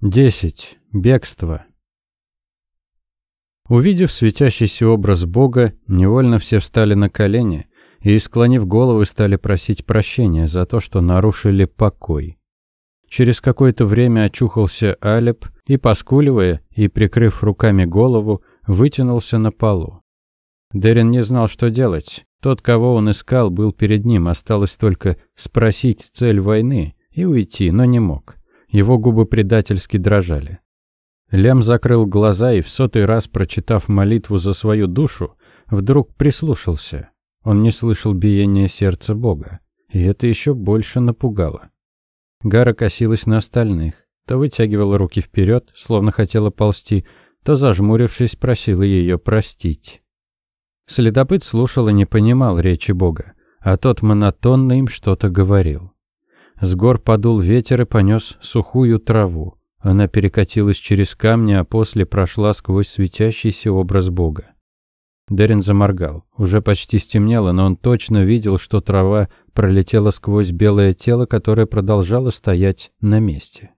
10. Бегство. Увидев светящийся образ Бога, невольно все встали на колени и, склонив головы, стали просить прощения за то, что нарушили покой. Через какое-то время очухался Алеп и, поскуливая и прикрыв руками голову, вытянулся на полу. Дерин не знал, что делать. Тот, кого он искал, был перед ним, осталось только спросить цель войны и уйти, но не мог. Его губы предательски дрожали. Лем закрыл глаза и в сотый раз, прочитав молитву за свою душу, вдруг прислушался. Он не слышал биения сердца Бога, и это еще больше напугало. Гара косилась на остальных, то вытягивала руки вперед, словно хотела ползти, то, зажмурившись, просила ее простить. Следопыт слушал и не понимал речи Бога, а тот монотонно им что-то говорил. С гор подул ветер и понес сухую траву. Она перекатилась через камни, а после прошла сквозь светящийся образ Бога. Дерин заморгал. Уже почти стемнело, но он точно видел, что трава пролетела сквозь белое тело, которое продолжало стоять на месте.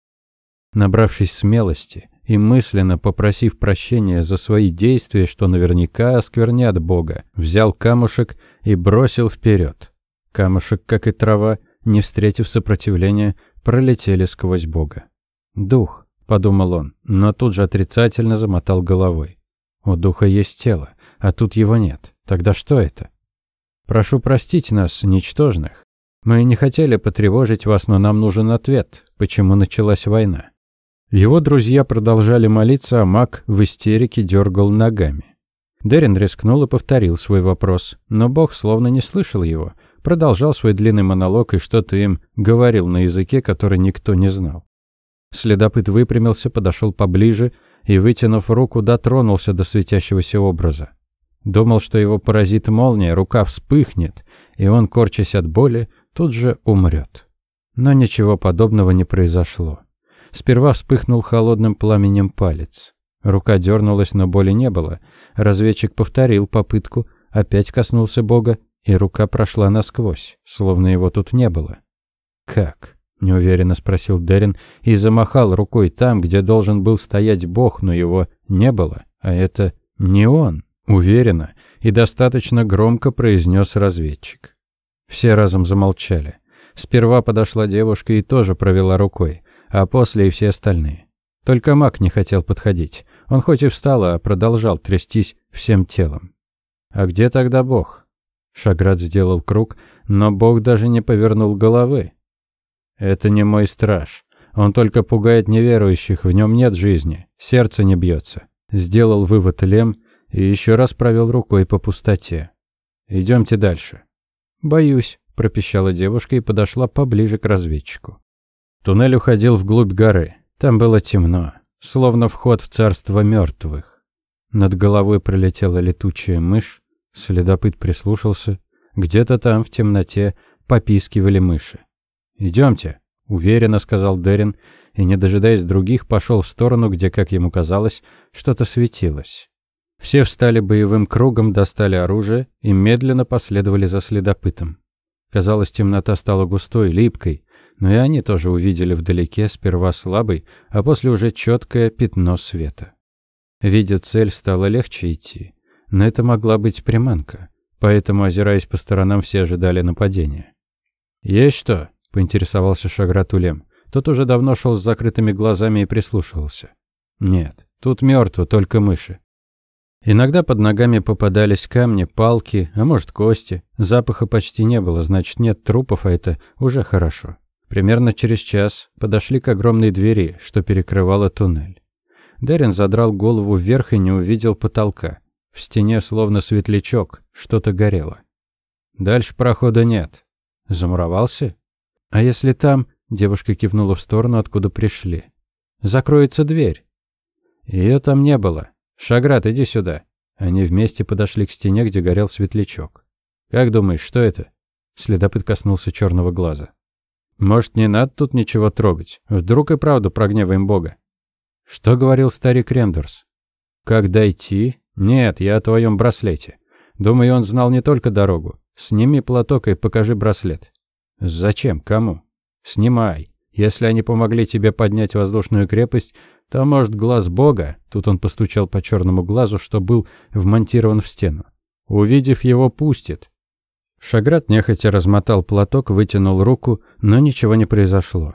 Набравшись смелости и мысленно попросив прощения за свои действия, что наверняка осквернят Бога, взял камушек и бросил вперед. Камушек, как и трава, не встретив сопротивления, пролетели сквозь Бога. «Дух», — подумал он, но тут же отрицательно замотал головой. «У духа есть тело, а тут его нет. Тогда что это?» «Прошу простить нас, ничтожных. Мы не хотели потревожить вас, но нам нужен ответ, почему началась война». Его друзья продолжали молиться, а маг в истерике дергал ногами. Дерин рискнул и повторил свой вопрос, но Бог словно не слышал его — продолжал свой длинный монолог и что-то им говорил на языке, который никто не знал. Следопыт выпрямился, подошел поближе и, вытянув руку, дотронулся до светящегося образа. Думал, что его поразит молния, рука вспыхнет, и он, корчась от боли, тут же умрет. Но ничего подобного не произошло. Сперва вспыхнул холодным пламенем палец. Рука дернулась, но боли не было. Разведчик повторил попытку, опять коснулся Бога и рука прошла насквозь, словно его тут не было. «Как?» – неуверенно спросил Дерин и замахал рукой там, где должен был стоять Бог, но его не было, а это не он, уверенно и достаточно громко произнес разведчик. Все разом замолчали. Сперва подошла девушка и тоже провела рукой, а после и все остальные. Только маг не хотел подходить. Он хоть и встал, а продолжал трястись всем телом. А где тогда Бог? Шаград сделал круг, но бог даже не повернул головы. «Это не мой страж. Он только пугает неверующих, в нем нет жизни, сердце не бьется», — сделал вывод Лем и еще раз провел рукой по пустоте. «Идемте дальше». «Боюсь», — пропищала девушка и подошла поближе к разведчику. Туннель уходил вглубь горы. Там было темно, словно вход в царство мертвых. Над головой пролетела летучая мышь, Следопыт прислушался. Где-то там, в темноте, попискивали мыши. «Идемте», — уверенно сказал Дерин, и, не дожидаясь других, пошел в сторону, где, как ему казалось, что-то светилось. Все встали боевым кругом, достали оружие и медленно последовали за следопытом. Казалось, темнота стала густой, липкой, но и они тоже увидели вдалеке сперва слабый, а после уже четкое пятно света. Видя цель, стало легче идти. Но это могла быть приманка, поэтому, озираясь по сторонам, все ожидали нападения. «Есть что?» – поинтересовался Шаграт Улем. Тот уже давно шел с закрытыми глазами и прислушивался. «Нет, тут мертво, только мыши». Иногда под ногами попадались камни, палки, а может кости. Запаха почти не было, значит нет трупов, а это уже хорошо. Примерно через час подошли к огромной двери, что перекрывала туннель. Дерин задрал голову вверх и не увидел потолка. В стене словно светлячок, что-то горело. Дальше прохода нет. Замуровался? А если там, девушка кивнула в сторону, откуда пришли. Закроется дверь. Ее там не было. Шаграт, иди сюда. Они вместе подошли к стене, где горел светлячок. Как думаешь, что это? Следопыт коснулся черного глаза. Может, не надо тут ничего трогать? Вдруг и правда прогневаем Бога? Что говорил старик Рендерс? Как дойти? «Нет, я о твоем браслете. Думаю, он знал не только дорогу. Сними платок и покажи браслет». «Зачем? Кому?» «Снимай. Если они помогли тебе поднять воздушную крепость, то, может, глаз Бога, тут он постучал по черному глазу, что был вмонтирован в стену, увидев его, пустит. Шаград нехотя размотал платок, вытянул руку, но ничего не произошло.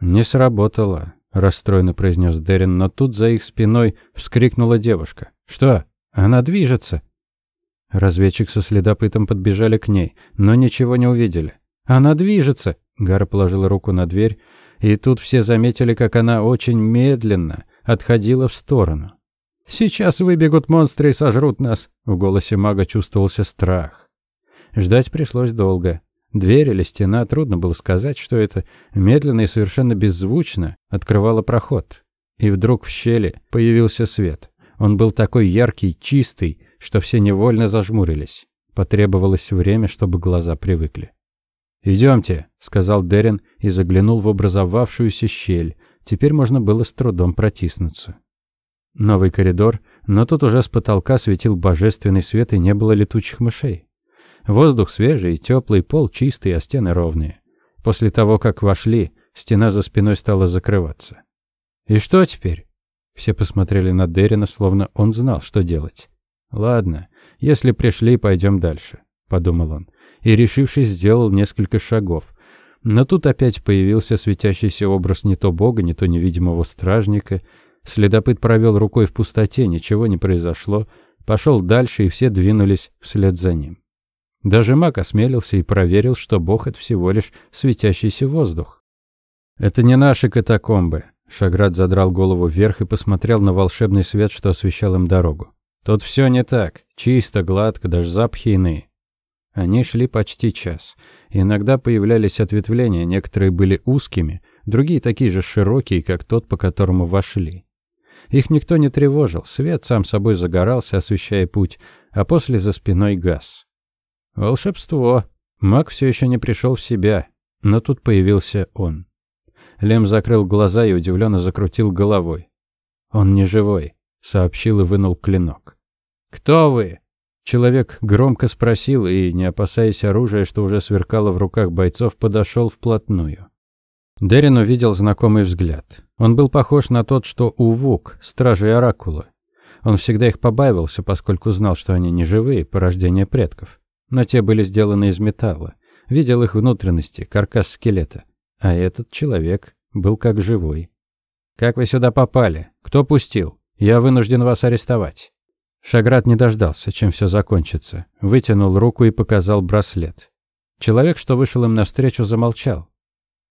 «Не сработало», — расстроенно произнес Дерин, но тут за их спиной вскрикнула девушка. «Что? Она движется!» Разведчик со следопытом подбежали к ней, но ничего не увидели. «Она движется!» Гара положила руку на дверь, и тут все заметили, как она очень медленно отходила в сторону. «Сейчас выбегут монстры и сожрут нас!» В голосе мага чувствовался страх. Ждать пришлось долго. Дверь или стена, трудно было сказать, что это, медленно и совершенно беззвучно открывала проход. И вдруг в щели появился свет. Он был такой яркий, чистый, что все невольно зажмурились. Потребовалось время, чтобы глаза привыкли. «Идемте», — сказал Дерин и заглянул в образовавшуюся щель. Теперь можно было с трудом протиснуться. Новый коридор, но тут уже с потолка светил божественный свет и не было летучих мышей. Воздух свежий теплый, пол чистый, а стены ровные. После того, как вошли, стена за спиной стала закрываться. «И что теперь?» Все посмотрели на Дерина, словно он знал, что делать. «Ладно, если пришли, пойдем дальше», — подумал он. И, решившись, сделал несколько шагов. Но тут опять появился светящийся образ не то бога, не то невидимого стражника. Следопыт провел рукой в пустоте, ничего не произошло. Пошел дальше, и все двинулись вслед за ним. Даже маг осмелился и проверил, что бог — это всего лишь светящийся воздух. «Это не наши катакомбы», — Шаград задрал голову вверх и посмотрел на волшебный свет, что освещал им дорогу. Тут все не так. Чисто, гладко, даже запахи иные. Они шли почти час. Иногда появлялись ответвления, некоторые были узкими, другие такие же широкие, как тот, по которому вошли. Их никто не тревожил, свет сам собой загорался, освещая путь, а после за спиной газ. Волшебство. Маг все еще не пришел в себя, но тут появился он. Лем закрыл глаза и удивленно закрутил головой. «Он не живой», — сообщил и вынул клинок. «Кто вы?» Человек громко спросил и, не опасаясь оружия, что уже сверкало в руках бойцов, подошел вплотную. Дерин увидел знакомый взгляд. Он был похож на тот, что у Вук, стражей Оракула. Он всегда их побаивался, поскольку знал, что они не живые, порождения предков. Но те были сделаны из металла. Видел их внутренности, каркас скелета. А этот человек был как живой. «Как вы сюда попали? Кто пустил? Я вынужден вас арестовать». Шаград не дождался, чем все закончится. Вытянул руку и показал браслет. Человек, что вышел им навстречу, замолчал.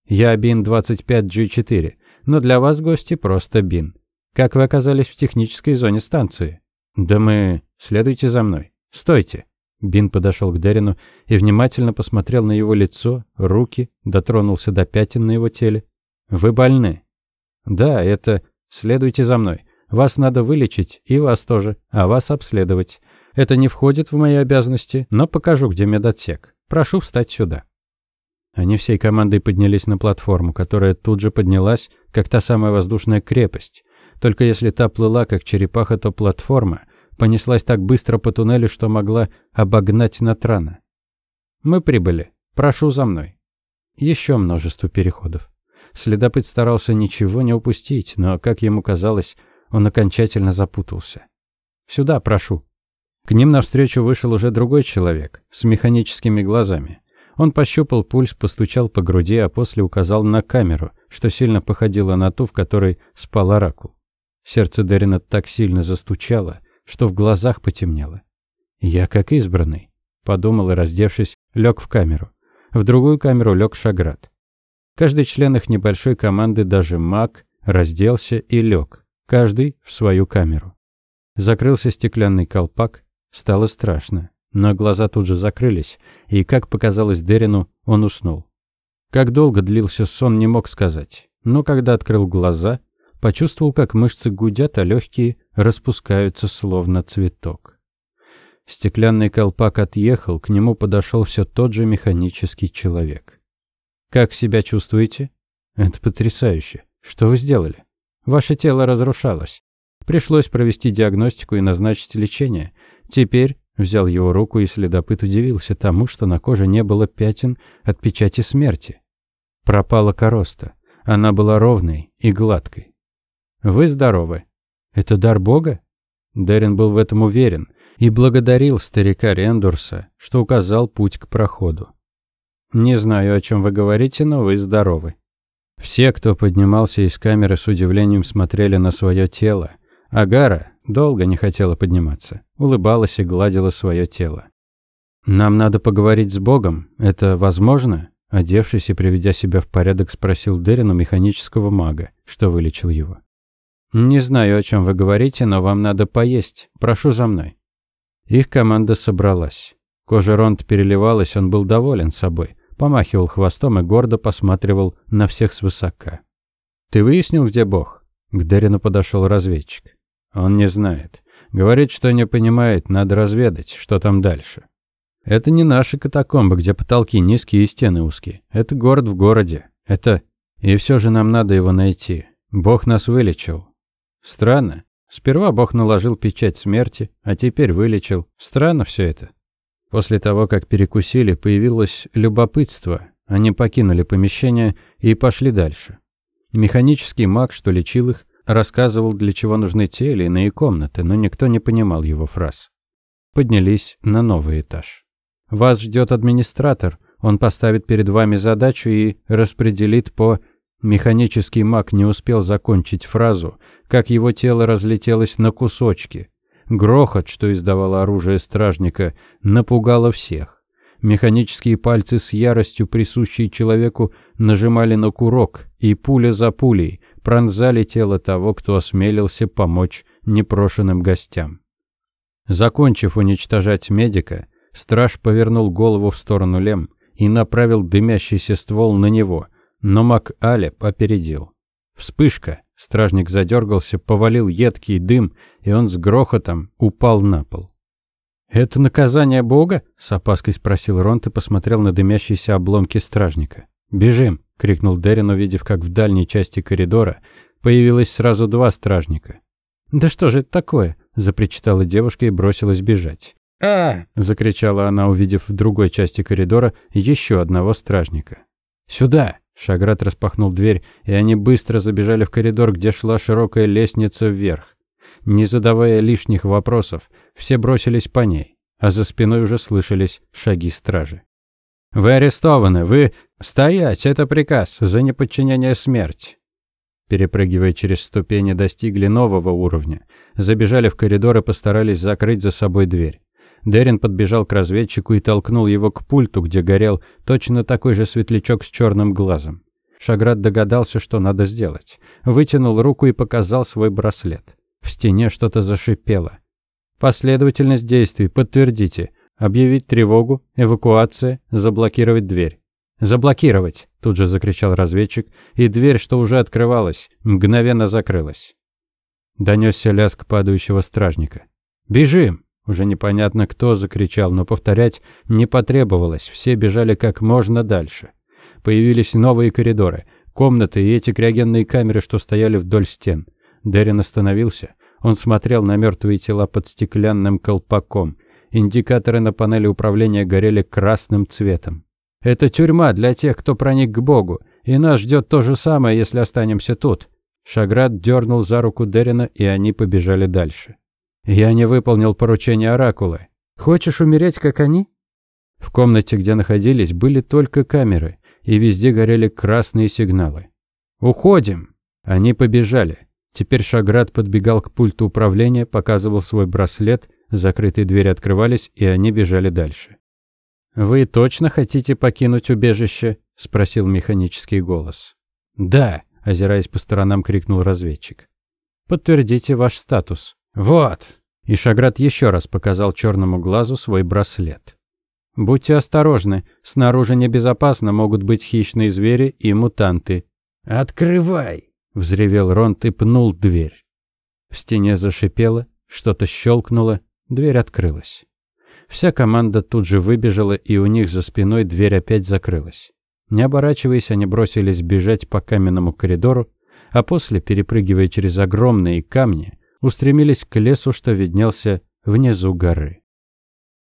«Я БИН-25G4, но для вас, гости, просто БИН. Как вы оказались в технической зоне станции?» «Да мы... Следуйте за мной. Стойте!» Бин подошел к Дерину и внимательно посмотрел на его лицо, руки, дотронулся до пятен на его теле. «Вы больны?» «Да, это... Следуйте за мной. Вас надо вылечить, и вас тоже, а вас обследовать. Это не входит в мои обязанности, но покажу, где медотсек. Прошу встать сюда». Они всей командой поднялись на платформу, которая тут же поднялась, как та самая воздушная крепость. Только если та плыла, как черепаха, то платформа понеслась так быстро по туннелю, что могла обогнать Натрана. «Мы прибыли. Прошу за мной». Еще множество переходов. Следопыт старался ничего не упустить, но, как ему казалось, он окончательно запутался. «Сюда, прошу». К ним навстречу вышел уже другой человек, с механическими глазами. Он пощупал пульс, постучал по груди, а после указал на камеру, что сильно походило на ту, в которой спал оракул. Сердце Дерина так сильно застучало, что в глазах потемнело. «Я как избранный», — подумал и, раздевшись, лег в камеру. В другую камеру лег Шаград. Каждый член их небольшой команды, даже маг, разделся и лег. Каждый в свою камеру. Закрылся стеклянный колпак, стало страшно. Но глаза тут же закрылись, и, как показалось Дерину, он уснул. Как долго длился сон, не мог сказать. Но когда открыл глаза, почувствовал, как мышцы гудят, а легкие распускаются, словно цветок. Стеклянный колпак отъехал, к нему подошел все тот же механический человек. «Как себя чувствуете?» «Это потрясающе. Что вы сделали?» Ваше тело разрушалось. Пришлось провести диагностику и назначить лечение. Теперь взял его руку, и следопыт удивился тому, что на коже не было пятен от печати смерти. Пропала короста. Она была ровной и гладкой. «Вы здоровы. Это дар Бога?» Дерин был в этом уверен и благодарил старика Рендурса, что указал путь к проходу. «Не знаю, о чем вы говорите, но вы здоровы». Все, кто поднимался из камеры, с удивлением смотрели на свое тело. Агара долго не хотела подниматься, улыбалась и гладила свое тело. «Нам надо поговорить с Богом. Это возможно?» Одевшись и приведя себя в порядок, спросил Дерин у механического мага, что вылечил его. «Не знаю, о чем вы говорите, но вам надо поесть. Прошу за мной». Их команда собралась. Кожа Ронт переливалась, он был доволен собой. Помахивал хвостом и гордо посматривал на всех свысока. «Ты выяснил, где Бог?» К Дерину подошел разведчик. «Он не знает. Говорит, что не понимает, надо разведать, что там дальше». «Это не наши катакомбы, где потолки низкие и стены узкие. Это город в городе. Это... И все же нам надо его найти. Бог нас вылечил. Странно. Сперва Бог наложил печать смерти, а теперь вылечил. Странно все это. После того, как перекусили, появилось любопытство. Они покинули помещение и пошли дальше. Механический маг, что лечил их, рассказывал, для чего нужны те или иные комнаты, но никто не понимал его фраз. Поднялись на новый этаж. «Вас ждет администратор. Он поставит перед вами задачу и распределит по Механический маг не успел закончить фразу, как его тело разлетелось на кусочки. Грохот, что издавало оружие стражника, напугало всех. Механические пальцы с яростью, присущей человеку, нажимали на курок, и пуля за пулей пронзали тело того, кто осмелился помочь непрошенным гостям. Закончив уничтожать медика, страж повернул голову в сторону Лем и направил дымящийся ствол на него – но маг Алеп опередил. Вспышка. Стражник задергался, повалил едкий дым, и он с грохотом упал на пол. «Это наказание Бога?» — с опаской спросил Ронт и посмотрел на дымящиеся обломки стражника. «Бежим!» — крикнул Дерин, увидев, как в дальней части коридора появилось сразу два стражника. «Да что же это такое?» — запричитала девушка и бросилась бежать. «А!» — закричала она, увидев в другой части коридора еще одного стражника. «Сюда!» Шаград распахнул дверь, и они быстро забежали в коридор, где шла широкая лестница вверх. Не задавая лишних вопросов, все бросились по ней, а за спиной уже слышались шаги стражи. «Вы арестованы! Вы... Стоять! Это приказ! За неподчинение смерть!» Перепрыгивая через ступени, достигли нового уровня. Забежали в коридор и постарались закрыть за собой дверь. Дерин подбежал к разведчику и толкнул его к пульту, где горел точно такой же светлячок с черным глазом. Шаград догадался, что надо сделать. Вытянул руку и показал свой браслет. В стене что-то зашипело. Последовательность действий, подтвердите. Объявить тревогу, эвакуация, заблокировать дверь. «Заблокировать!» – тут же закричал разведчик, и дверь, что уже открывалась, мгновенно закрылась. Донесся лязг падающего стражника. «Бежим!» Уже непонятно кто закричал, но повторять не потребовалось, все бежали как можно дальше. Появились новые коридоры, комнаты и эти криогенные камеры, что стояли вдоль стен. Дерин остановился. Он смотрел на мертвые тела под стеклянным колпаком. Индикаторы на панели управления горели красным цветом. «Это тюрьма для тех, кто проник к Богу, и нас ждет то же самое, если останемся тут». Шаград дернул за руку Дерина, и они побежали дальше. Я не выполнил поручение Оракула. Хочешь умереть, как они? В комнате, где находились, были только камеры, и везде горели красные сигналы. «Уходим!» Они побежали. Теперь Шаград подбегал к пульту управления, показывал свой браслет, закрытые двери открывались, и они бежали дальше. «Вы точно хотите покинуть убежище?» – спросил механический голос. «Да!» – озираясь по сторонам, крикнул разведчик. «Подтвердите ваш статус». «Вот!» И Шаград еще раз показал черному глазу свой браслет. «Будьте осторожны, снаружи небезопасно, могут быть хищные звери и мутанты». «Открывай!» — взревел Ронт и пнул дверь. В стене зашипело, что-то щелкнуло, дверь открылась. Вся команда тут же выбежала, и у них за спиной дверь опять закрылась. Не оборачиваясь, они бросились бежать по каменному коридору, а после, перепрыгивая через огромные камни, устремились к лесу, что виднелся внизу горы.